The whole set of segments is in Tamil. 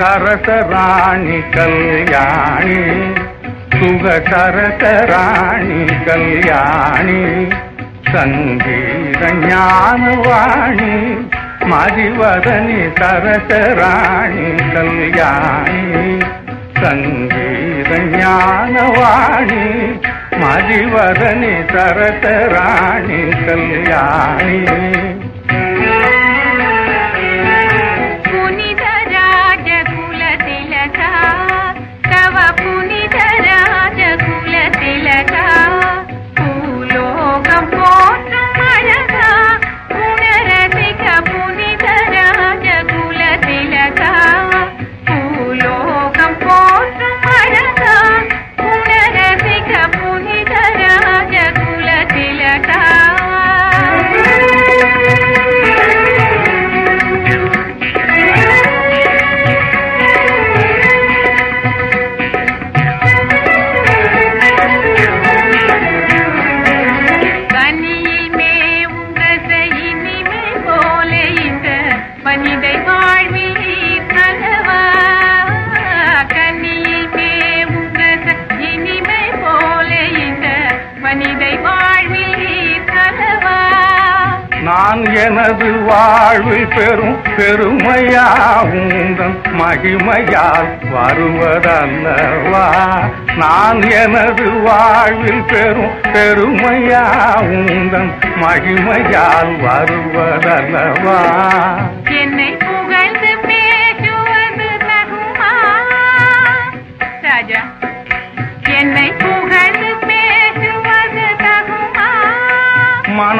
ராணி கல்யாணி சுகசரச ராணி கல்யாணி சங்கீத ஞானவாணி மதிவதனி சரசராணி கல்யாணி சங்கீத ஞானவாணி மதிவதனி சரசராணி கல்யாணி நான் எனது வாழ்வில் பெரும் பெருமையாவுந்தன் மகிமையால் வருவதல்லவா? நான் எனது வாழ்வில் பெரும் பெருமையாவுந்தன் மகிமையால் வருவதல்லவா?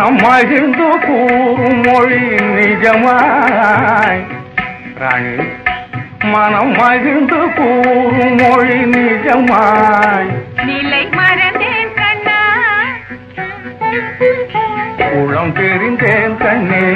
மனம் மகிழ்ந்து கூறும் மொழி நிஜமாய். ராணி மனம் மகிழ்ந்து கூறும் மொழி நிஜமாய். நிலை மறந்தேன் கண்ணா. உளம் தெரிந்தேன் கண்ணே.